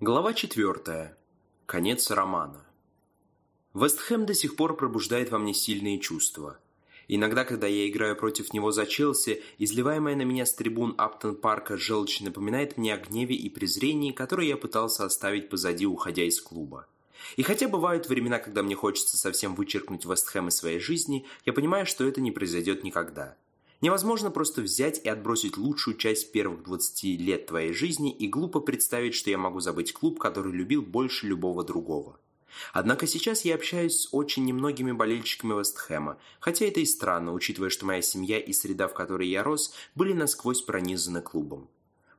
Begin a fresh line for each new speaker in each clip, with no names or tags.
Глава 4. Конец романа. Вестхэм до сих пор пробуждает во мне сильные чувства. Иногда, когда я играю против него за Челси, изливаемая на меня с трибун Аптон-парка желчь напоминает мне о гневе и презрении, которые я пытался оставить позади, уходя из клуба. И хотя бывают времена, когда мне хочется совсем вычеркнуть Вестхэм из своей жизни, я понимаю, что это не произойдет никогда. Невозможно просто взять и отбросить лучшую часть первых 20 лет твоей жизни и глупо представить, что я могу забыть клуб, который любил больше любого другого. Однако сейчас я общаюсь с очень немногими болельщиками Вестхэма, хотя это и странно, учитывая, что моя семья и среда, в которой я рос, были насквозь пронизаны клубом.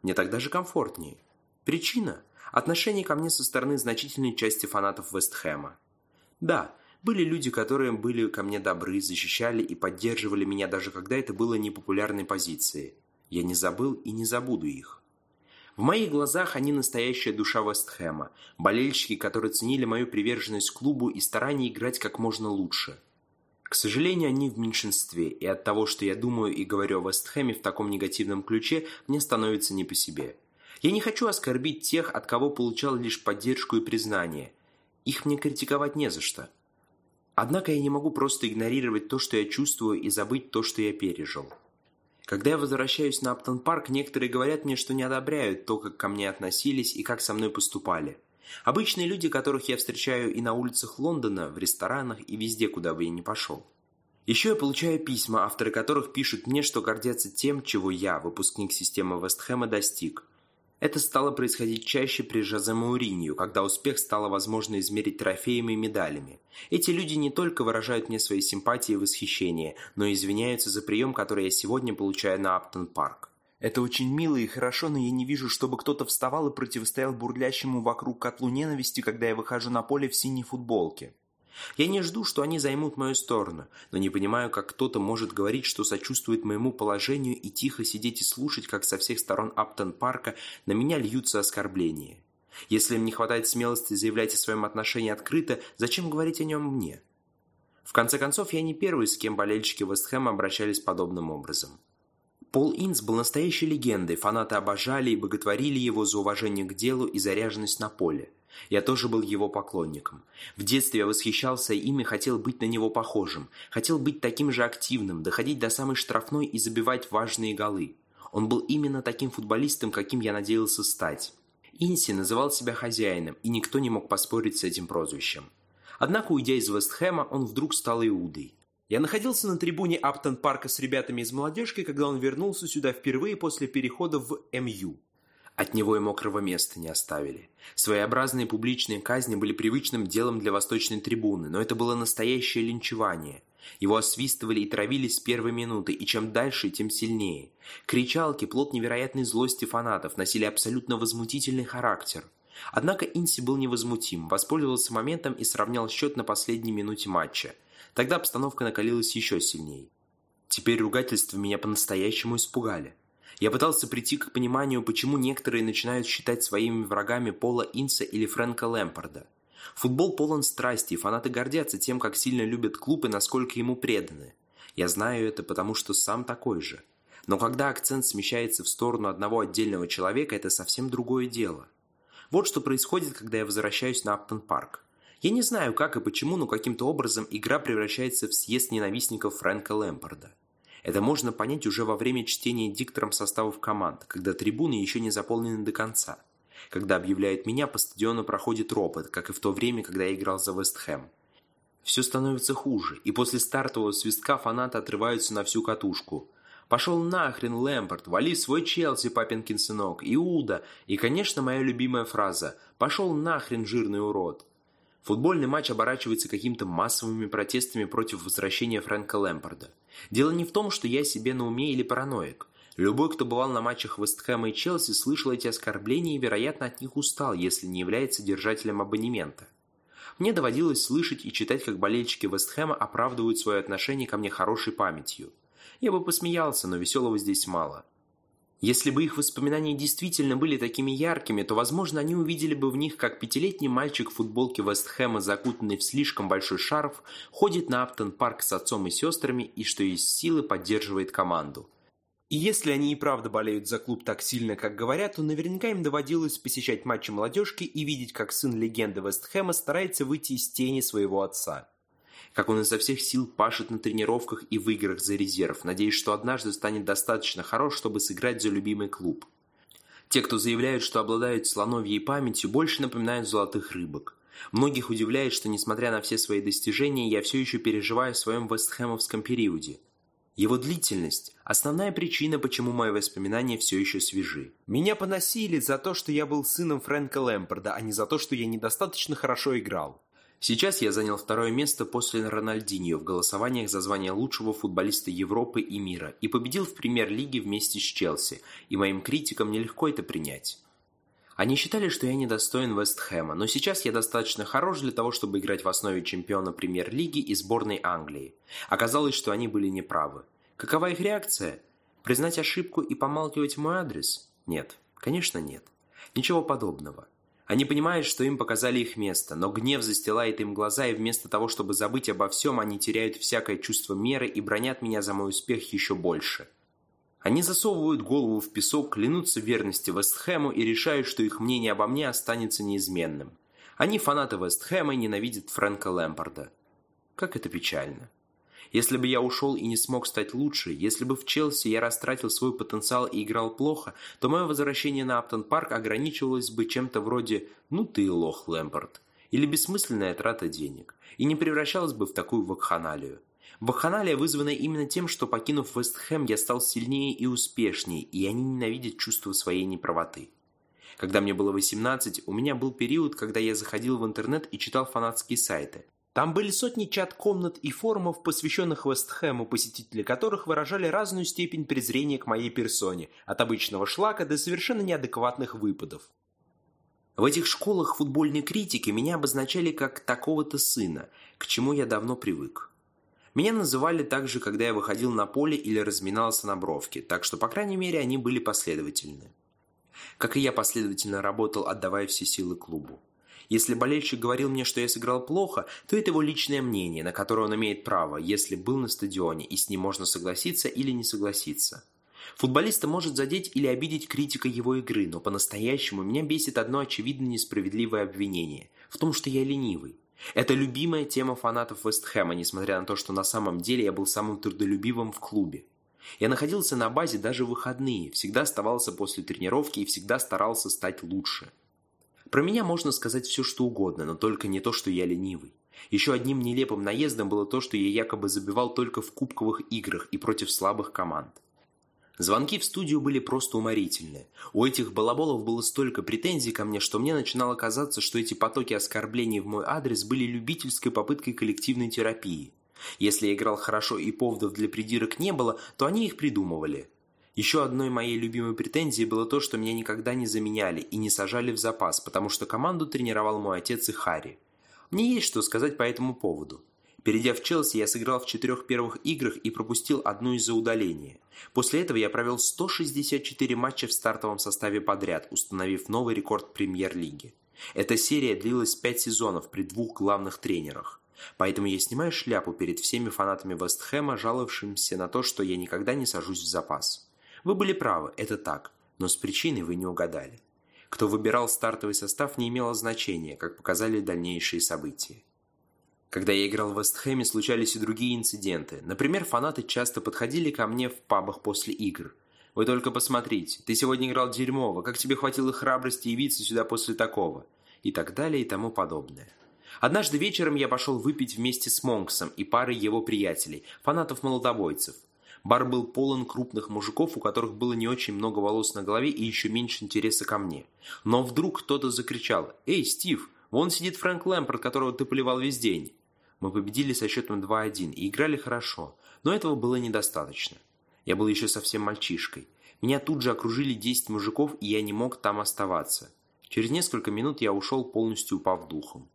Мне так даже комфортнее. Причина – отношение ко мне со стороны значительной части фанатов Вестхэма. Да, были люди, которые были ко мне добры, защищали и поддерживали меня, даже когда это было непопулярной позицией. Я не забыл и не забуду их. В моих глазах они настоящая душа Вестхэма, болельщики, которые ценили мою приверженность клубу и старание играть как можно лучше. К сожалению, они в меньшинстве, и от того, что я думаю и говорю о Вестхэме в таком негативном ключе, мне становится не по себе. Я не хочу оскорбить тех, от кого получал лишь поддержку и признание. Их мне критиковать не за что. Однако я не могу просто игнорировать то, что я чувствую, и забыть то, что я пережил. Когда я возвращаюсь на Аптон-парк, некоторые говорят мне, что не одобряют то, как ко мне относились и как со мной поступали. Обычные люди, которых я встречаю и на улицах Лондона, в ресторанах и везде, куда бы я ни пошел. Еще я получаю письма, авторы которых пишут мне, что гордятся тем, чего я, выпускник системы Вестхэма, достиг. Это стало происходить чаще при Жозе Мауринью, когда успех стало возможно измерить трофеями и медалями. Эти люди не только выражают мне свои симпатии и восхищение, но и извиняются за прием, который я сегодня получаю на Аптон-парк. Это очень мило и хорошо, но я не вижу, чтобы кто-то вставал и противостоял бурлящему вокруг котлу ненависти, когда я выхожу на поле в синей футболке. Я не жду, что они займут мою сторону, но не понимаю, как кто-то может говорить, что сочувствует моему положению и тихо сидеть и слушать, как со всех сторон Аптон-парка на меня льются оскорбления. Если им не хватает смелости заявлять о своем отношении открыто, зачем говорить о нем мне? В конце концов, я не первый, с кем болельщики Вестхэма обращались подобным образом. Пол Инс был настоящей легендой, фанаты обожали и боготворили его за уважение к делу и заряженность на поле. Я тоже был его поклонником. В детстве я восхищался им и хотел быть на него похожим. Хотел быть таким же активным, доходить до самой штрафной и забивать важные голы. Он был именно таким футболистом, каким я надеялся стать. Инси называл себя хозяином, и никто не мог поспорить с этим прозвищем. Однако, уйдя из Вестхэма, он вдруг стал Иудой. Я находился на трибуне Аптон-парка с ребятами из молодежки, когда он вернулся сюда впервые после перехода в МЮ. От него и мокрого места не оставили. Своеобразные публичные казни были привычным делом для восточной трибуны, но это было настоящее линчевание. Его освистывали и травили с первой минуты, и чем дальше, тем сильнее. Кричалки, плод невероятной злости фанатов, носили абсолютно возмутительный характер. Однако Инси был невозмутим, воспользовался моментом и сравнял счет на последней минуте матча – Тогда обстановка накалилась еще сильнее. Теперь ругательства меня по-настоящему испугали. Я пытался прийти к пониманию, почему некоторые начинают считать своими врагами Пола Инса или Фрэнка Лэмпорда. Футбол полон страсти, и фанаты гордятся тем, как сильно любят клуб и насколько ему преданы. Я знаю это, потому что сам такой же. Но когда акцент смещается в сторону одного отдельного человека, это совсем другое дело. Вот что происходит, когда я возвращаюсь на Аптон-парк. Я не знаю, как и почему, но каким-то образом игра превращается в съезд ненавистников Фрэнка Лэмпорда. Это можно понять уже во время чтения диктором составов команд, когда трибуны еще не заполнены до конца. Когда объявляют меня, по стадиону проходит ропот, как и в то время, когда я играл за Вест Хэм. Все становится хуже, и после стартового свистка фанаты отрываются на всю катушку. «Пошел нахрен, Лэмпорт! Вали свой Челси, папинкин сынок! Иуда!» И, конечно, моя любимая фраза «Пошел нахрен, жирный урод!» Футбольный матч оборачивается какими-то массовыми протестами против возвращения Фрэнка Лэмпорда. Дело не в том, что я себе на уме или параноик. Любой, кто бывал на матчах Вестхэма и Челси, слышал эти оскорбления и, вероятно, от них устал, если не является держателем абонемента. Мне доводилось слышать и читать, как болельщики Вестхэма оправдывают свое отношение ко мне хорошей памятью. Я бы посмеялся, но веселого здесь мало. Если бы их воспоминания действительно были такими яркими, то, возможно, они увидели бы в них, как пятилетний мальчик в футболке Вестхэма, закутанный в слишком большой шарф, ходит на Аптон-парк с отцом и сестрами и, что из силы, поддерживает команду. И если они и правда болеют за клуб так сильно, как говорят, то наверняка им доводилось посещать матчи молодежки и видеть, как сын легенды Вестхэма старается выйти из тени своего отца. Как он изо всех сил пашет на тренировках и в играх за резерв, надеясь, что однажды станет достаточно хорош, чтобы сыграть за любимый клуб. Те, кто заявляют, что обладают слоновьей памятью, больше напоминают золотых рыбок. Многих удивляет, что несмотря на все свои достижения, я все еще переживаю в своем вестхэмовском периоде – его длительность – основная причина, почему мои воспоминания все еще свежи. Меня поносили за то, что я был сыном Фрэнка Лэмпорда, а не за то, что я недостаточно хорошо играл. Сейчас я занял второе место после Рональдиньо в голосованиях за звание лучшего футболиста Европы и мира и победил в премьер-лиге вместе с Челси, и моим критикам нелегко это принять. Они считали, что я недостоин Вестхэма, но сейчас я достаточно хорош для того, чтобы играть в основе чемпиона премьер-лиги и сборной Англии. Оказалось, что они были неправы. Какова их реакция? Признать ошибку и помалкивать мой адрес? Нет, конечно нет. Ничего подобного. Они понимают, что им показали их место, но гнев застилает им глаза, и вместо того, чтобы забыть обо всем, они теряют всякое чувство меры и бронят меня за мой успех еще больше. Они засовывают голову в песок, клянутся верности Вестхэму и решают, что их мнение обо мне останется неизменным. Они фанаты Вестхэма и ненавидят Фрэнка Лэмпорда. Как это печально. Если бы я ушел и не смог стать лучше, если бы в Челси я растратил свой потенциал и играл плохо, то мое возвращение на Аптон-парк ограничивалось бы чем-то вроде «ну ты лох, Лэмпорд» или бессмысленная трата денег, и не превращалось бы в такую вакханалию. Вакханалия вызвана именно тем, что, покинув Вестхэм, я стал сильнее и успешнее, и они ненавидят чувство своей неправоты. Когда мне было 18, у меня был период, когда я заходил в интернет и читал фанатские сайты. Там были сотни чат-комнат и форумов, посвященных Вестхэму, посетители которых выражали разную степень презрения к моей персоне, от обычного шлака до совершенно неадекватных выпадов. В этих школах футбольной критики меня обозначали как такого-то сына, к чему я давно привык. Меня называли также, когда я выходил на поле или разминался на бровке, так что, по крайней мере, они были последовательны. Как и я последовательно работал, отдавая все силы клубу. Если болельщик говорил мне, что я сыграл плохо, то это его личное мнение, на которое он имеет право, если был на стадионе, и с ним можно согласиться или не согласиться. Футболиста может задеть или обидеть критика его игры, но по-настоящему меня бесит одно очевидно несправедливое обвинение – в том, что я ленивый. Это любимая тема фанатов Вестхэма, несмотря на то, что на самом деле я был самым трудолюбивым в клубе. Я находился на базе даже в выходные, всегда оставался после тренировки и всегда старался стать лучше. Про меня можно сказать все, что угодно, но только не то, что я ленивый. Еще одним нелепым наездом было то, что я якобы забивал только в кубковых играх и против слабых команд. Звонки в студию были просто уморительные. У этих балаболов было столько претензий ко мне, что мне начинало казаться, что эти потоки оскорблений в мой адрес были любительской попыткой коллективной терапии. Если я играл хорошо и поводов для придирок не было, то они их придумывали. Еще одной моей любимой претензией было то, что меня никогда не заменяли и не сажали в запас, потому что команду тренировал мой отец и Харри. Мне есть что сказать по этому поводу. Перейдя в Челси, я сыграл в четырех первых играх и пропустил одну из-за удаления. После этого я провел 164 матча в стартовом составе подряд, установив новый рекорд премьер-лиги. Эта серия длилась 5 сезонов при двух главных тренерах. Поэтому я снимаю шляпу перед всеми фанатами Вестхэма, жаловавшимся на то, что я никогда не сажусь в запас. Вы были правы, это так, но с причиной вы не угадали. Кто выбирал стартовый состав не имело значения, как показали дальнейшие события. Когда я играл в Вестхэме, случались и другие инциденты. Например, фанаты часто подходили ко мне в пабах после игр. «Вы только посмотрите, ты сегодня играл дерьмово, как тебе хватило храбрости явиться сюда после такого?» И так далее и тому подобное. Однажды вечером я пошел выпить вместе с Монксом и парой его приятелей, фанатов-молотобойцев. Бар был полон крупных мужиков, у которых было не очень много волос на голове и еще меньше интереса ко мне. Но вдруг кто-то закричал «Эй, Стив, вон сидит Фрэнк Лэмпорт, которого ты поливал весь день». Мы победили со счетом 2-1 и играли хорошо, но этого было недостаточно. Я был еще совсем мальчишкой. Меня тут же окружили 10 мужиков, и я не мог там оставаться. Через несколько минут я ушел, полностью упав духом.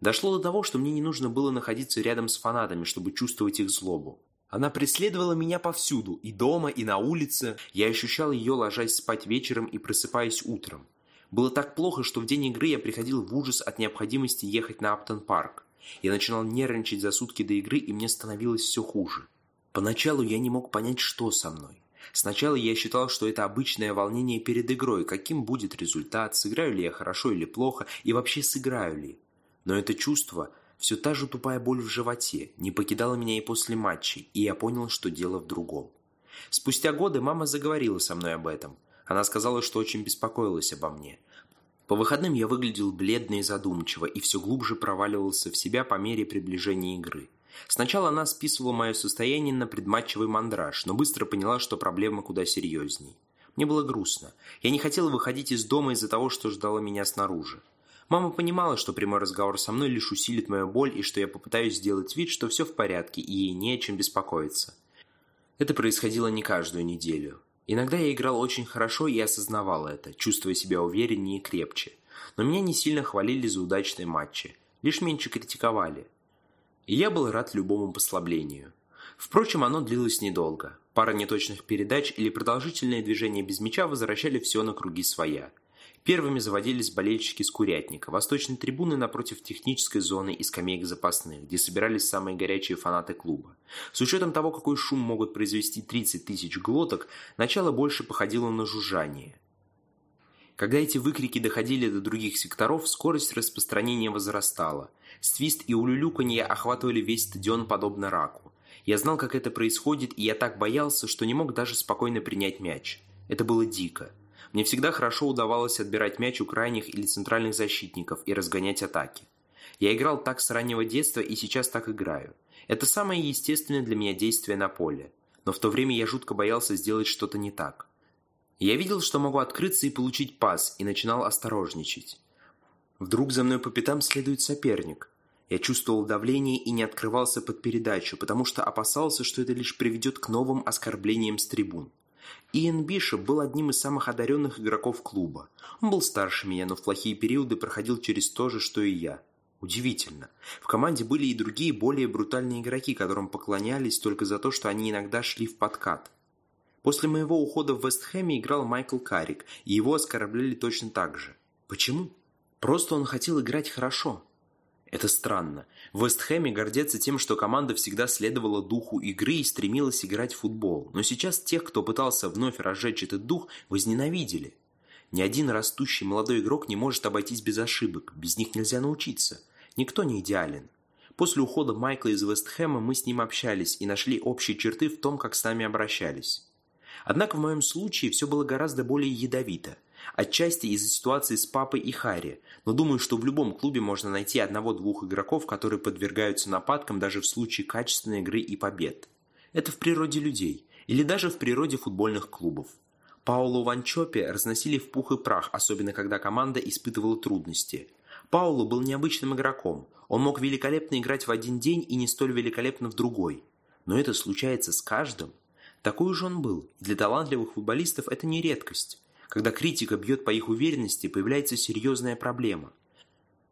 Дошло до того, что мне не нужно было находиться рядом с фанатами, чтобы чувствовать их злобу. Она преследовала меня повсюду, и дома, и на улице. Я ощущал ее, ложась спать вечером и просыпаясь утром. Было так плохо, что в день игры я приходил в ужас от необходимости ехать на Аптон-парк. Я начинал нервничать за сутки до игры, и мне становилось все хуже. Поначалу я не мог понять, что со мной. Сначала я считал, что это обычное волнение перед игрой, каким будет результат, сыграю ли я хорошо или плохо, и вообще сыграю ли. Но это чувство, все та же тупая боль в животе, не покидало меня и после матчей, и я понял, что дело в другом. Спустя годы мама заговорила со мной об этом. Она сказала, что очень беспокоилась обо мне. По выходным я выглядел бледно и задумчиво, и все глубже проваливался в себя по мере приближения игры. Сначала она списывала мое состояние на предматчевый мандраж, но быстро поняла, что проблема куда серьезней. Мне было грустно. Я не хотела выходить из дома из-за того, что ждало меня снаружи. Мама понимала, что прямой разговор со мной лишь усилит мою боль и что я попытаюсь сделать вид, что все в порядке и ей не о чем беспокоиться. Это происходило не каждую неделю. Иногда я играл очень хорошо и осознавал это, чувствуя себя увереннее и крепче. Но меня не сильно хвалили за удачные матчи, лишь меньше критиковали. И я был рад любому послаблению. Впрочем, оно длилось недолго. Пара неточных передач или продолжительное движение без мяча возвращали все на круги своя. Первыми заводились болельщики с Курятника, восточной трибуны напротив технической зоны и скамеек запасных, где собирались самые горячие фанаты клуба. С учетом того, какой шум могут произвести 30 тысяч глоток, начало больше походило на жужжание. Когда эти выкрики доходили до других секторов, скорость распространения возрастала. Свист и улюлюканье охватывали весь стадион подобно раку. Я знал, как это происходит, и я так боялся, что не мог даже спокойно принять мяч. Это было дико. Мне всегда хорошо удавалось отбирать мяч у крайних или центральных защитников и разгонять атаки. Я играл так с раннего детства и сейчас так играю. Это самое естественное для меня действие на поле. Но в то время я жутко боялся сделать что-то не так. Я видел, что могу открыться и получить пас, и начинал осторожничать. Вдруг за мной по пятам следует соперник. Я чувствовал давление и не открывался под передачу, потому что опасался, что это лишь приведет к новым оскорблениям с трибун. Иэн Бишоп был одним из самых одаренных игроков клуба. Он был старше меня, но в плохие периоды проходил через то же, что и я. Удивительно. В команде были и другие более брутальные игроки, которым поклонялись только за то, что они иногда шли в подкат. После моего ухода в Вестхэме играл Майкл Карик, и его оскорбляли точно так же. Почему? Просто он хотел играть хорошо. Это странно. В Вестхэме гордятся тем, что команда всегда следовала духу игры и стремилась играть в футбол. Но сейчас тех, кто пытался вновь разжечь этот дух, возненавидели. Ни один растущий молодой игрок не может обойтись без ошибок. Без них нельзя научиться. Никто не идеален. После ухода Майкла из Вестхэма мы с ним общались и нашли общие черты в том, как с нами обращались. Однако в моем случае все было гораздо более ядовито – Отчасти из-за ситуации с папой и Харри, но думаю, что в любом клубе можно найти одного-двух игроков, которые подвергаются нападкам даже в случае качественной игры и побед. Это в природе людей, или даже в природе футбольных клубов. Паулу Ванчопе разносили в пух и прах, особенно когда команда испытывала трудности. Паулу был необычным игроком. Он мог великолепно играть в один день и не столь великолепно в другой. Но это случается с каждым. Такой же он был, и для талантливых футболистов это не редкость. Когда критика бьет по их уверенности, появляется серьезная проблема.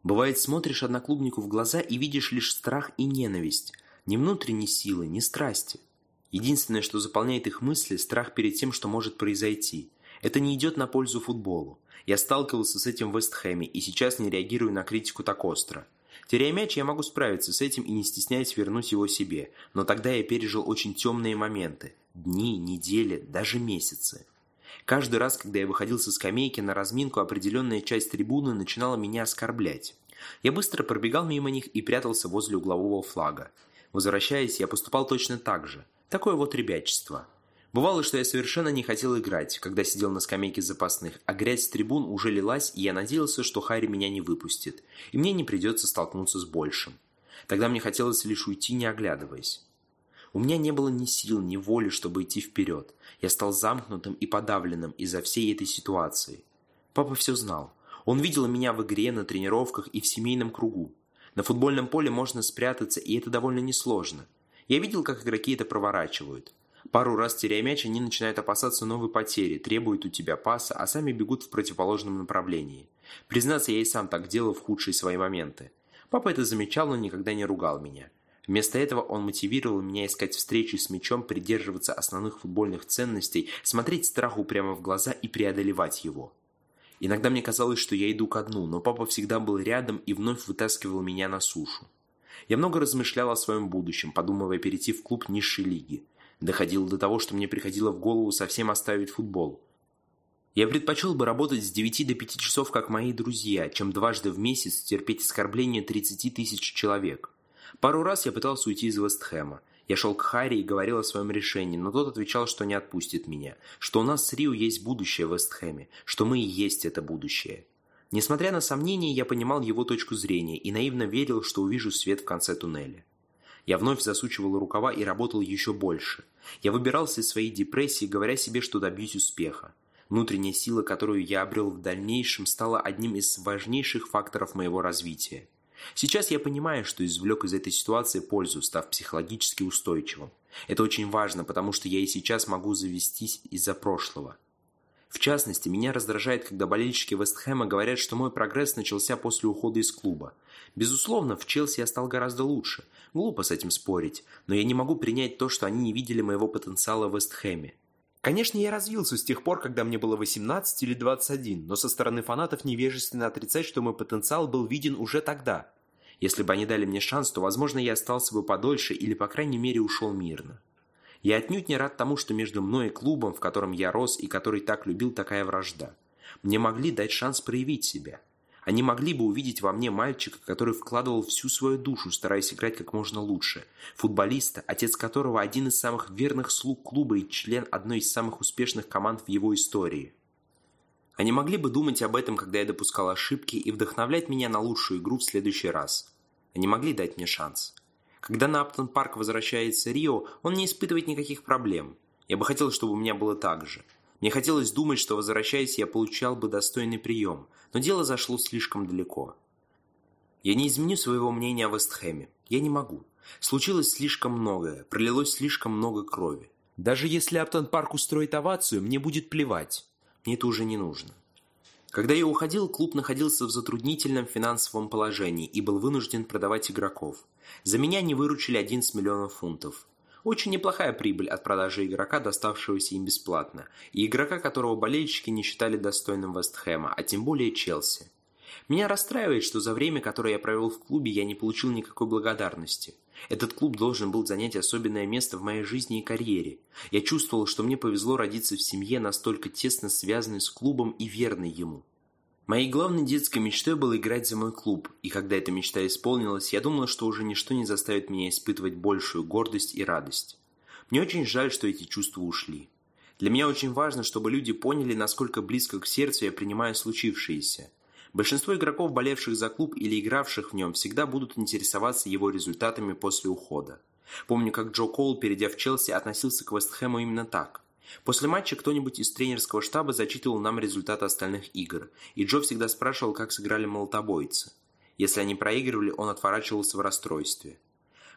Бывает, смотришь одноклубнику в глаза и видишь лишь страх и ненависть. Ни внутренней силы, ни страсти. Единственное, что заполняет их мысли – страх перед тем, что может произойти. Это не идет на пользу футболу. Я сталкивался с этим в Вестхэме и сейчас не реагирую на критику так остро. Теряя мяч, я могу справиться с этим и не стесняясь вернуть его себе, но тогда я пережил очень темные моменты. Дни, недели, даже месяцы. Каждый раз, когда я выходил со скамейки на разминку, определенная часть трибуны начинала меня оскорблять. Я быстро пробегал мимо них и прятался возле углового флага. Возвращаясь, я поступал точно так же. Такое вот ребячество. Бывало, что я совершенно не хотел играть, когда сидел на скамейке запасных, а грязь с трибун уже лилась, и я надеялся, что Харри меня не выпустит, и мне не придется столкнуться с большим. Тогда мне хотелось лишь уйти, не оглядываясь. У меня не было ни сил, ни воли, чтобы идти вперед. Я стал замкнутым и подавленным из-за всей этой ситуации. Папа все знал. Он видел меня в игре, на тренировках и в семейном кругу. На футбольном поле можно спрятаться, и это довольно несложно. Я видел, как игроки это проворачивают. Пару раз теряя мяч, они начинают опасаться новой потери, требуют у тебя паса, а сами бегут в противоположном направлении. Признаться, я и сам так делал в худшие свои моменты. Папа это замечал, но никогда не ругал меня. Вместо этого он мотивировал меня искать встречи с мячом, придерживаться основных футбольных ценностей, смотреть страху прямо в глаза и преодолевать его. Иногда мне казалось, что я иду ко дну, но папа всегда был рядом и вновь вытаскивал меня на сушу. Я много размышлял о своем будущем, подумывая перейти в клуб низшей лиги. Доходило до того, что мне приходило в голову совсем оставить футбол. Я предпочел бы работать с 9 до 5 часов, как мои друзья, чем дважды в месяц терпеть оскорбления 30 тысяч человек. Пару раз я пытался уйти из Вестхэма. Я шел к Харри и говорил о своем решении, но тот отвечал, что не отпустит меня, что у нас с Рио есть будущее в Вестхэме, что мы и есть это будущее. Несмотря на сомнения, я понимал его точку зрения и наивно верил, что увижу свет в конце туннеля. Я вновь засучивал рукава и работал еще больше. Я выбирался из своей депрессии, говоря себе, что добьюсь успеха. Внутренняя сила, которую я обрел в дальнейшем, стала одним из важнейших факторов моего развития. Сейчас я понимаю, что извлек из этой ситуации пользу, став психологически устойчивым. Это очень важно, потому что я и сейчас могу завестись из-за прошлого. В частности, меня раздражает, когда болельщики Вестхэма говорят, что мой прогресс начался после ухода из клуба. Безусловно, в Челси я стал гораздо лучше. Глупо с этим спорить, но я не могу принять то, что они не видели моего потенциала в Вестхэме. Конечно, я развился с тех пор, когда мне было 18 или 21, но со стороны фанатов невежественно отрицать, что мой потенциал был виден уже тогда. Если бы они дали мне шанс, то, возможно, я остался бы подольше или, по крайней мере, ушел мирно. Я отнюдь не рад тому, что между мной и клубом, в котором я рос и который так любил, такая вражда. Мне могли дать шанс проявить себя. Они могли бы увидеть во мне мальчика, который вкладывал всю свою душу, стараясь играть как можно лучше. Футболиста, отец которого один из самых верных слуг клуба и член одной из самых успешных команд в его истории. Они могли бы думать об этом, когда я допускал ошибки, и вдохновлять меня на лучшую игру в следующий раз. Они могли дать мне шанс. Когда на Аптон Парк возвращается Рио, он не испытывает никаких проблем. Я бы хотел, чтобы у меня было так же. Мне хотелось думать, что, возвращаясь, я получал бы достойный прием, но дело зашло слишком далеко. Я не изменю своего мнения о Вестхэме. Я не могу. Случилось слишком многое, пролилось слишком много крови. Даже если Аптон Парк устроит овацию, мне будет плевать. Мне это уже не нужно. Когда я уходил, клуб находился в затруднительном финансовом положении и был вынужден продавать игроков. За меня не выручили 11 миллионов фунтов. Очень неплохая прибыль от продажи игрока, доставшегося им бесплатно, и игрока, которого болельщики не считали достойным Вестхэма, а тем более Челси. Меня расстраивает, что за время, которое я провел в клубе, я не получил никакой благодарности. Этот клуб должен был занять особенное место в моей жизни и карьере. Я чувствовал, что мне повезло родиться в семье, настолько тесно связанной с клубом и верной ему. Моей главной детской мечтой было играть за мой клуб, и когда эта мечта исполнилась, я думала, что уже ничто не заставит меня испытывать большую гордость и радость. Мне очень жаль, что эти чувства ушли. Для меня очень важно, чтобы люди поняли, насколько близко к сердцу я принимаю случившееся. Большинство игроков, болевших за клуб или игравших в нем, всегда будут интересоваться его результатами после ухода. Помню, как Джо Коул, перейдя в Челси, относился к Вестхэму именно так. После матча кто-нибудь из тренерского штаба зачитывал нам результаты остальных игр, и Джо всегда спрашивал, как сыграли молотобойцы. Если они проигрывали, он отворачивался в расстройстве.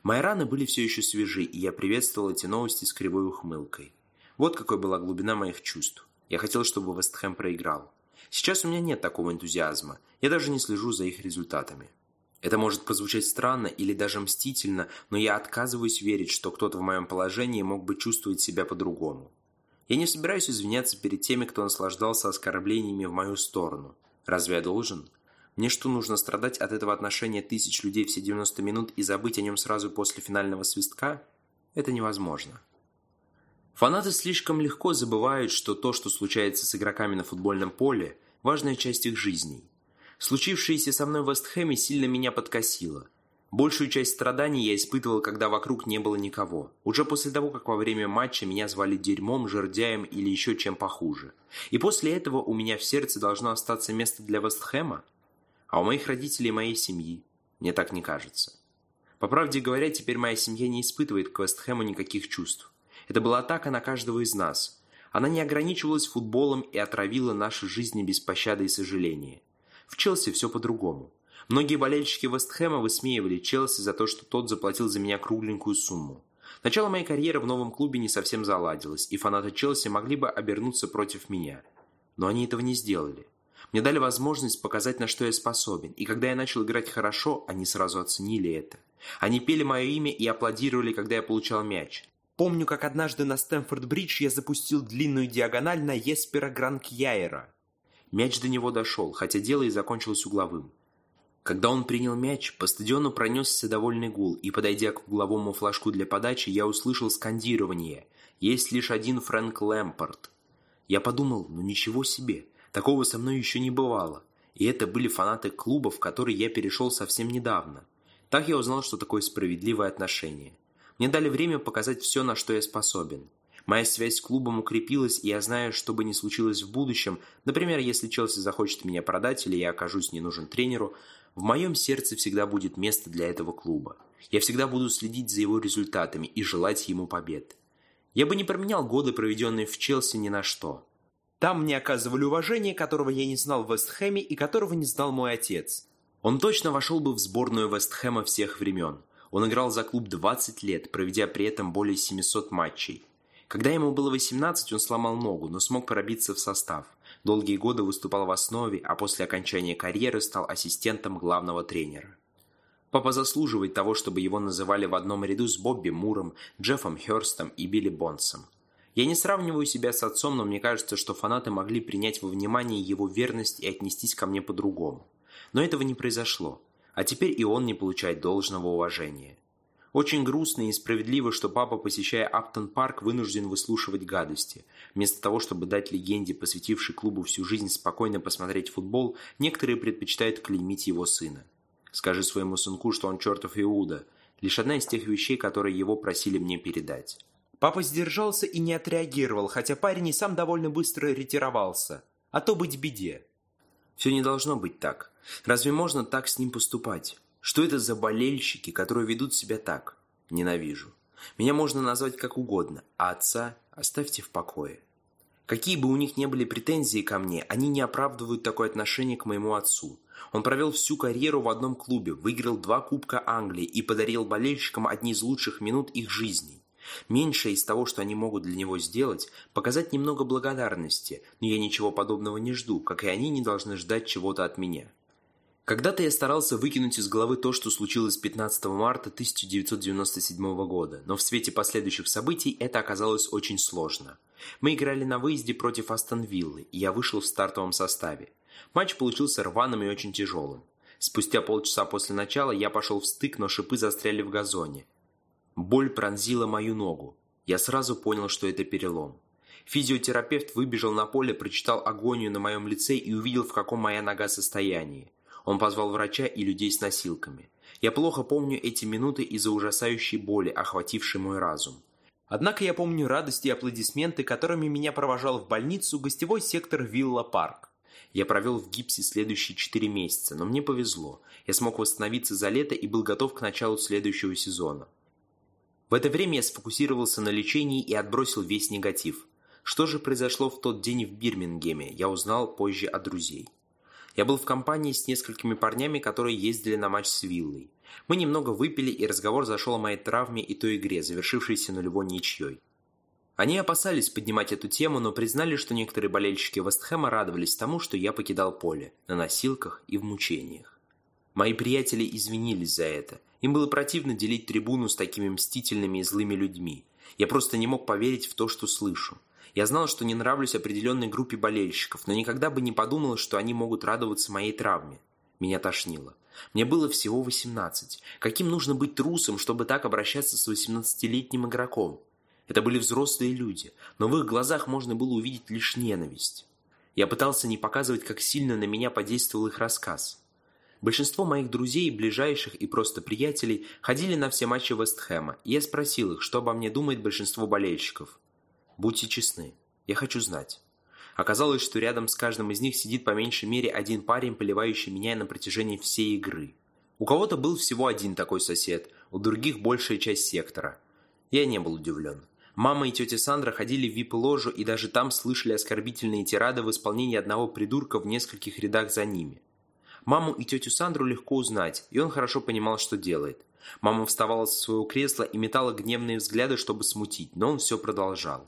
Мои раны были все еще свежи, и я приветствовал эти новости с кривой ухмылкой. Вот какой была глубина моих чувств. Я хотел, чтобы Вестхэм проиграл. Сейчас у меня нет такого энтузиазма, я даже не слежу за их результатами. Это может прозвучать странно или даже мстительно, но я отказываюсь верить, что кто-то в моем положении мог бы чувствовать себя по-другому. Я не собираюсь извиняться перед теми, кто наслаждался оскорблениями в мою сторону. Разве я должен? Мне что, нужно страдать от этого отношения тысяч людей все 90 минут и забыть о нем сразу после финального свистка? Это невозможно. Фанаты слишком легко забывают, что то, что случается с игроками на футбольном поле, важная часть их жизней. Случившееся со мной в Вестхэме сильно меня подкосило. Большую часть страданий я испытывал, когда вокруг не было никого. Уже после того, как во время матча меня звали дерьмом, жердяем или еще чем похуже. И после этого у меня в сердце должно остаться место для Вестхэма? А у моих родителей и моей семьи? Мне так не кажется. По правде говоря, теперь моя семья не испытывает к Вестхэму никаких чувств. Это была атака на каждого из нас. Она не ограничивалась футболом и отравила наши жизни без пощады и сожаления. В Челси все по-другому. Многие болельщики Вестхэма высмеивали Челси за то, что тот заплатил за меня кругленькую сумму. Начало моей карьеры в новом клубе не совсем заладилось, и фанаты Челси могли бы обернуться против меня. Но они этого не сделали. Мне дали возможность показать, на что я способен, и когда я начал играть хорошо, они сразу оценили это. Они пели мое имя и аплодировали, когда я получал мяч. Помню, как однажды на Стэнфорд-Бридж я запустил длинную диагональ на Еспера Гранкьяера. Мяч до него дошел, хотя дело и закончилось угловым. Когда он принял мяч, по стадиону пронесся довольный гул, и, подойдя к угловому флажку для подачи, я услышал скандирование «Есть лишь один Фрэнк Лэмпорт». Я подумал, ну ничего себе, такого со мной еще не бывало. И это были фанаты клуба, в который я перешел совсем недавно. Так я узнал, что такое справедливое отношение. Мне дали время показать все, на что я способен. Моя связь с клубом укрепилась, и я знаю, что бы ни случилось в будущем, например, если Челси захочет меня продать или я окажусь не нужен тренеру, в моем сердце всегда будет место для этого клуба. Я всегда буду следить за его результатами и желать ему побед. Я бы не променял годы, проведенные в Челси, ни на что. Там мне оказывали уважение, которого я не знал в Вестхэме и которого не знал мой отец. Он точно вошел бы в сборную Вестхэма всех времен. Он играл за клуб 20 лет, проведя при этом более 700 матчей. Когда ему было 18, он сломал ногу, но смог пробиться в состав. Долгие годы выступал в основе, а после окончания карьеры стал ассистентом главного тренера. Папа заслуживает того, чтобы его называли в одном ряду с Бобби Муром, Джеффом Хёрстом и Билли Бонсом. Я не сравниваю себя с отцом, но мне кажется, что фанаты могли принять во внимание его верность и отнестись ко мне по-другому. Но этого не произошло, а теперь и он не получает должного уважения. Очень грустно и справедливо, что папа, посещая Аптон-парк, вынужден выслушивать гадости. Вместо того, чтобы дать легенде, посвятившей клубу всю жизнь, спокойно посмотреть футбол, некоторые предпочитают клеймить его сына. Скажи своему сынку, что он чертов Иуда. Лишь одна из тех вещей, которые его просили мне передать. Папа сдержался и не отреагировал, хотя парень и сам довольно быстро ретировался. А то быть беде. Все не должно быть так. Разве можно так с ним поступать? Что это за болельщики, которые ведут себя так? Ненавижу. Меня можно назвать как угодно, а отца оставьте в покое. Какие бы у них ни были претензии ко мне, они не оправдывают такое отношение к моему отцу. Он провел всю карьеру в одном клубе, выиграл два Кубка Англии и подарил болельщикам одни из лучших минут их жизней. Меньшее из того, что они могут для него сделать, показать немного благодарности, но я ничего подобного не жду, как и они не должны ждать чего-то от меня. Когда-то я старался выкинуть из головы то, что случилось 15 марта 1997 года, но в свете последующих событий это оказалось очень сложно. Мы играли на выезде против Астон Виллы, и я вышел в стартовом составе. Матч получился рваным и очень тяжелым. Спустя полчаса после начала я пошел в стык, но шипы застряли в газоне. Боль пронзила мою ногу. Я сразу понял, что это перелом. Физиотерапевт выбежал на поле, прочитал агонию на моем лице и увидел, в каком моя нога состоянии. Он позвал врача и людей с носилками. Я плохо помню эти минуты из-за ужасающей боли, охватившей мой разум. Однако я помню радость и аплодисменты, которыми меня провожал в больницу гостевой сектор Вилла Парк. Я провел в гипсе следующие четыре месяца, но мне повезло. Я смог восстановиться за лето и был готов к началу следующего сезона. В это время я сфокусировался на лечении и отбросил весь негатив. Что же произошло в тот день в Бирмингеме, я узнал позже от друзей. Я был в компании с несколькими парнями, которые ездили на матч с Виллой. Мы немного выпили, и разговор зашел о моей травме и той игре, завершившейся нулевой ничьей. Они опасались поднимать эту тему, но признали, что некоторые болельщики Вестхэма радовались тому, что я покидал поле, на носилках и в мучениях. Мои приятели извинились за это. Им было противно делить трибуну с такими мстительными и злыми людьми. Я просто не мог поверить в то, что слышу. Я знал, что не нравлюсь определенной группе болельщиков, но никогда бы не подумал, что они могут радоваться моей травме. Меня тошнило. Мне было всего 18. Каким нужно быть трусом, чтобы так обращаться с 18-летним игроком? Это были взрослые люди, но в их глазах можно было увидеть лишь ненависть. Я пытался не показывать, как сильно на меня подействовал их рассказ. Большинство моих друзей, ближайших и просто приятелей ходили на все матчи Вестхэма, и я спросил их, что обо мне думает большинство болельщиков. Будьте честны. Я хочу знать. Оказалось, что рядом с каждым из них сидит по меньшей мере один парень, поливающий меня на протяжении всей игры. У кого-то был всего один такой сосед, у других большая часть сектора. Я не был удивлен. Мама и тетя Сандра ходили в вип-ложу и даже там слышали оскорбительные тирады в исполнении одного придурка в нескольких рядах за ними. Маму и тетю Сандру легко узнать, и он хорошо понимал, что делает. Мама вставала со своего кресла и метала гневные взгляды, чтобы смутить, но он все продолжал.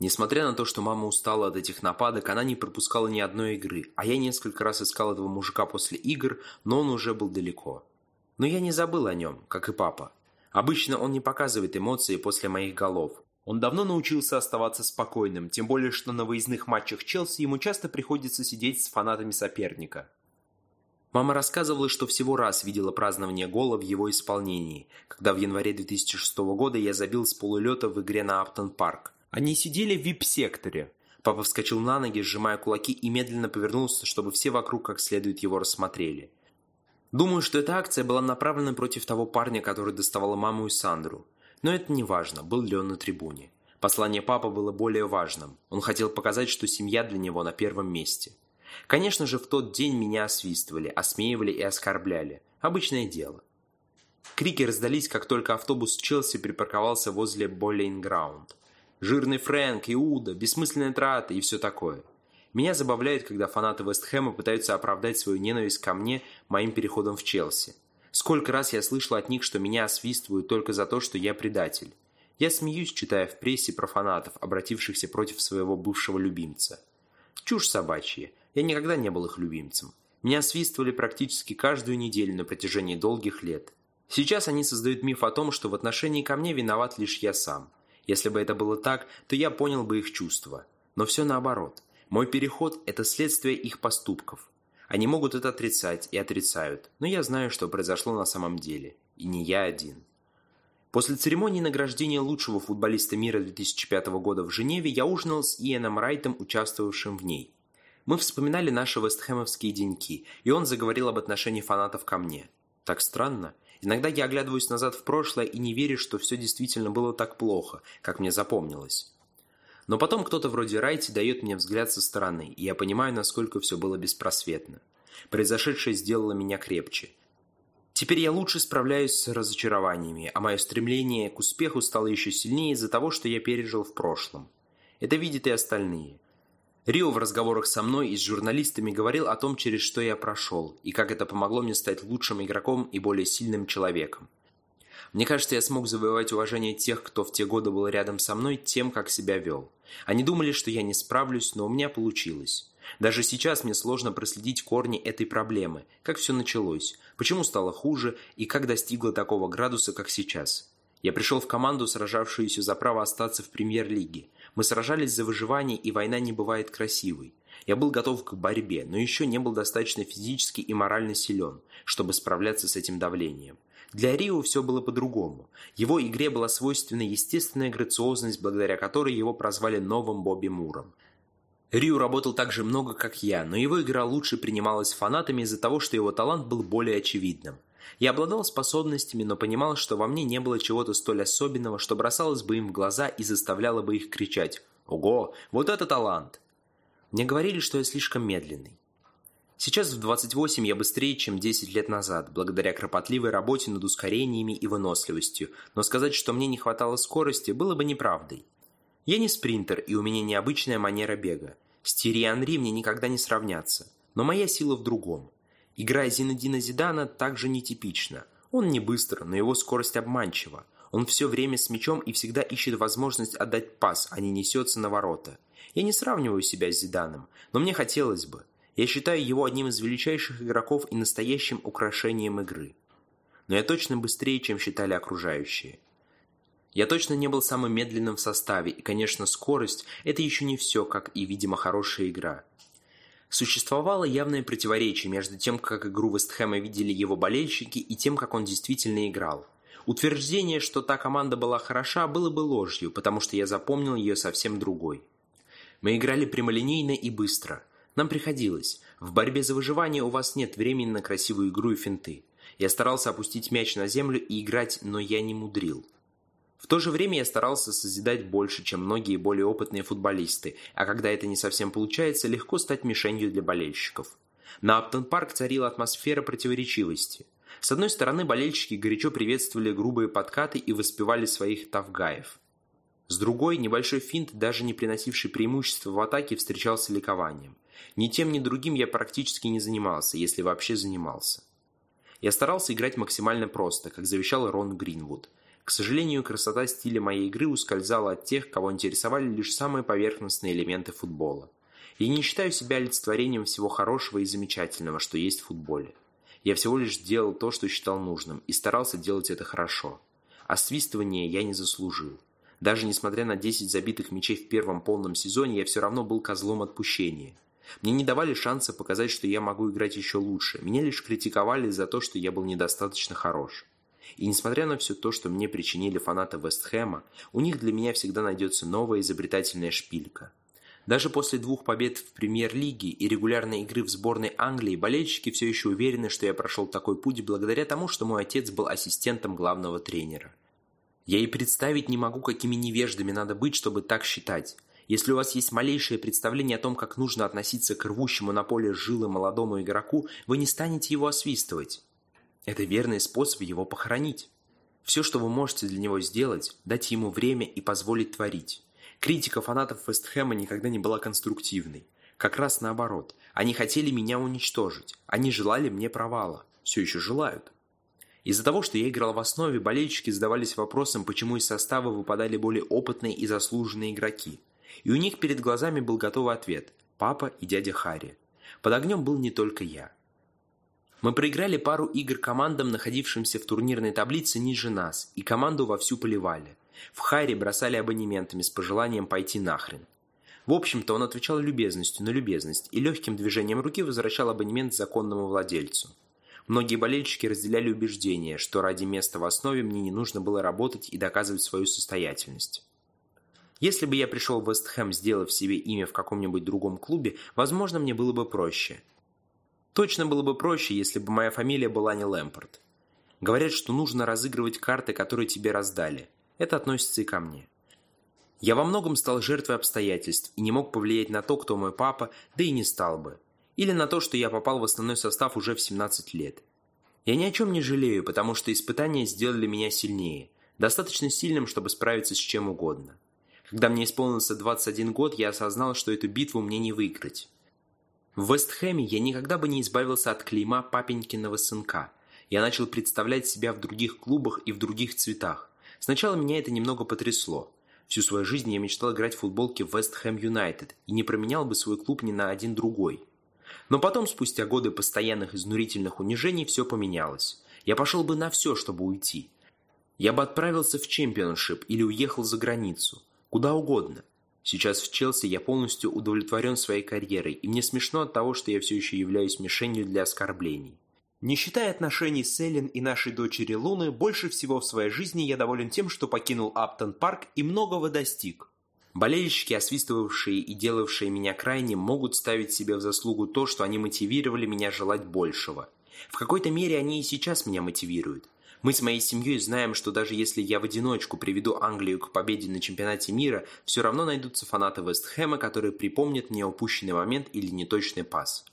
Несмотря на то, что мама устала от этих нападок, она не пропускала ни одной игры, а я несколько раз искал этого мужика после игр, но он уже был далеко. Но я не забыл о нем, как и папа. Обычно он не показывает эмоции после моих голов. Он давно научился оставаться спокойным, тем более, что на выездных матчах Челси ему часто приходится сидеть с фанатами соперника. Мама рассказывала, что всего раз видела празднование гола в его исполнении, когда в январе 2006 года я забил с полулета в игре на Аптон Парк. Они сидели в вип-секторе. Папа вскочил на ноги, сжимая кулаки, и медленно повернулся, чтобы все вокруг как следует его рассмотрели. Думаю, что эта акция была направлена против того парня, который доставал маму и Сандру. Но это не важно, был ли он на трибуне. Послание папы было более важным. Он хотел показать, что семья для него на первом месте. Конечно же, в тот день меня освистывали, осмеивали и оскорбляли. Обычное дело. Крики раздались, как только автобус Челси припарковался возле Боллейн-граунд. Жирный Фрэнк, Иуда, бессмысленная трата и все такое. Меня забавляет, когда фанаты Вестхэма пытаются оправдать свою ненависть ко мне моим переходом в Челси. Сколько раз я слышал от них, что меня освистывают только за то, что я предатель. Я смеюсь, читая в прессе про фанатов, обратившихся против своего бывшего любимца. Чушь собачья. Я никогда не был их любимцем. Меня свистывали практически каждую неделю на протяжении долгих лет. Сейчас они создают миф о том, что в отношении ко мне виноват лишь я сам. Если бы это было так, то я понял бы их чувства. Но все наоборот. Мой переход – это следствие их поступков. Они могут это отрицать и отрицают, но я знаю, что произошло на самом деле. И не я один. После церемонии награждения лучшего футболиста мира 2005 года в Женеве я ужинал с Иэном Райтом, участвовавшим в ней. Мы вспоминали наши вестхэмовские деньки, и он заговорил об отношении фанатов ко мне. Так странно. Иногда я оглядываюсь назад в прошлое и не верю, что все действительно было так плохо, как мне запомнилось. Но потом кто-то вроде Райти дает мне взгляд со стороны, и я понимаю, насколько все было беспросветно. Произошедшее сделало меня крепче. Теперь я лучше справляюсь с разочарованиями, а мое стремление к успеху стало еще сильнее из-за того, что я пережил в прошлом. Это видят и остальные. Рио в разговорах со мной и с журналистами говорил о том, через что я прошел, и как это помогло мне стать лучшим игроком и более сильным человеком. Мне кажется, я смог завоевать уважение тех, кто в те годы был рядом со мной, тем, как себя вел. Они думали, что я не справлюсь, но у меня получилось. Даже сейчас мне сложно проследить корни этой проблемы, как все началось, почему стало хуже и как достигло такого градуса, как сейчас. Я пришел в команду, сражавшуюся за право остаться в премьер-лиге. Мы сражались за выживание, и война не бывает красивой. Я был готов к борьбе, но еще не был достаточно физически и морально силен, чтобы справляться с этим давлением. Для Рио все было по-другому. Его игре была свойственна естественная грациозность, благодаря которой его прозвали новым Бобби Муром. Рио работал так же много, как я, но его игра лучше принималась фанатами из-за того, что его талант был более очевидным. Я обладал способностями, но понимал, что во мне не было чего-то столь особенного, что бросалось бы им в глаза и заставляло бы их кричать «Ого, вот это талант!». Мне говорили, что я слишком медленный. Сейчас в 28 я быстрее, чем 10 лет назад, благодаря кропотливой работе над ускорениями и выносливостью, но сказать, что мне не хватало скорости, было бы неправдой. Я не спринтер, и у меня необычная манера бега. С Тири Анри мне никогда не сравняться. Но моя сила в другом. Игра Зинедина Зидана также нетипична. Он не быстр, но его скорость обманчива. Он все время с мячом и всегда ищет возможность отдать пас, а не несется на ворота. Я не сравниваю себя с Зиданом, но мне хотелось бы. Я считаю его одним из величайших игроков и настоящим украшением игры. Но я точно быстрее, чем считали окружающие. Я точно не был самым медленным в составе, и, конечно, скорость – это еще не все, как и, видимо, хорошая игра. Существовало явное противоречие между тем, как игру Вестхэма видели его болельщики, и тем, как он действительно играл. Утверждение, что та команда была хороша, было бы ложью, потому что я запомнил ее совсем другой. Мы играли прямолинейно и быстро. Нам приходилось. В борьбе за выживание у вас нет времени на красивую игру и финты. Я старался опустить мяч на землю и играть, но я не мудрил. В то же время я старался созидать больше, чем многие более опытные футболисты, а когда это не совсем получается, легко стать мишенью для болельщиков. На Аптон-парк царила атмосфера противоречивости. С одной стороны, болельщики горячо приветствовали грубые подкаты и воспевали своих тавгаев. С другой, небольшой финт, даже не приносивший преимущества в атаке, встречался ликованием. Ни тем, ни другим я практически не занимался, если вообще занимался. Я старался играть максимально просто, как завещал Рон Гринвуд – к сожалению, красота стиля моей игры ускользала от тех, кого интересовали лишь самые поверхностные элементы футбола. Я не считаю себя олицетворением всего хорошего и замечательного, что есть в футболе. Я всего лишь делал то, что считал нужным, и старался делать это хорошо. А свистывание я не заслужил. Даже несмотря на 10 забитых мячей в первом полном сезоне, я все равно был козлом отпущения. Мне не давали шанса показать, что я могу играть еще лучше. Меня лишь критиковали за то, что я был недостаточно хорош. И несмотря на все то, что мне причинили фанаты Вестхэма, у них для меня всегда найдется новая изобретательная шпилька. Даже после двух побед в премьер-лиге и регулярной игры в сборной Англии болельщики все еще уверены, что я прошел такой путь благодаря тому, что мой отец был ассистентом главного тренера. Я и представить не могу, какими невеждами надо быть, чтобы так считать. Если у вас есть малейшее представление о том, как нужно относиться к рвущему на поле жилы молодому игроку, вы не станете его освистывать. Это верный способ его похоронить. Все, что вы можете для него сделать, дать ему время и позволить творить. Критика фанатов Вестхэма никогда не была конструктивной. Как раз наоборот. Они хотели меня уничтожить. Они желали мне провала. Все еще желают. Из-за того, что я играл в основе, болельщики задавались вопросом, почему из состава выпадали более опытные и заслуженные игроки. И у них перед глазами был готовый ответ – папа и дядя Харри. Под огнем был не только я. Мы проиграли пару игр командам, находившимся в турнирной таблице ниже нас, и команду вовсю поливали. В Харри бросали абонементами с пожеланием пойти нахрен. В общем-то, он отвечал любезностью на любезность и легким движением руки возвращал абонемент законному владельцу. Многие болельщики разделяли убеждение, что ради места в основе мне не нужно было работать и доказывать свою состоятельность. Если бы я пришел в Вестхэм, сделав себе имя в каком-нибудь другом клубе, возможно, мне было бы проще. Точно было бы проще, если бы моя фамилия была не Лэмпорт. Говорят, что нужно разыгрывать карты, которые тебе раздали. Это относится и ко мне. Я во многом стал жертвой обстоятельств и не мог повлиять на то, кто мой папа, да и не стал бы. Или на то, что я попал в основной состав уже в 17 лет. Я ни о чем не жалею, потому что испытания сделали меня сильнее. Достаточно сильным, чтобы справиться с чем угодно. Когда мне исполнился 21 год, я осознал, что эту битву мне не выиграть. В Вестхэме я никогда бы не избавился от клейма папенькиного сынка. Я начал представлять себя в других клубах и в других цветах. Сначала меня это немного потрясло. Всю свою жизнь я мечтал играть в футболке Вест Хэм Юнайтед и не променял бы свой клуб ни на один другой. Но потом, спустя годы постоянных изнурительных унижений, все поменялось. Я пошел бы на все, чтобы уйти. Я бы отправился в чемпионшип или уехал за границу. Куда угодно. Сейчас в Челси я полностью удовлетворен своей карьерой, и мне смешно от того, что я все еще являюсь мишенью для оскорблений. Не считая отношений с Эллен и нашей дочери Луны, больше всего в своей жизни я доволен тем, что покинул Аптон Парк и многого достиг. Болельщики, освистывавшие и делавшие меня крайним, могут ставить себе в заслугу то, что они мотивировали меня желать большего. В какой-то мере они и сейчас меня мотивируют. Мы с моей семьей знаем, что даже если я в одиночку приведу Англию к победе на чемпионате мира, все равно найдутся фанаты Вестхэма, которые припомнят мне упущенный момент или неточный пас.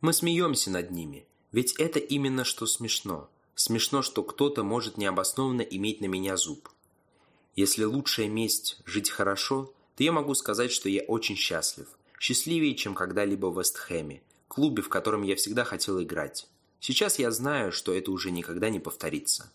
Мы смеемся над ними – ведь это именно что смешно. Смешно, что кто-то может необоснованно иметь на меня зуб. Если лучшая месть – жить хорошо, то я могу сказать, что я очень счастлив. Счастливее, чем когда-либо в Вестхэме, клубе, в котором я всегда хотел играть. Сейчас я знаю, что это уже никогда не повторится.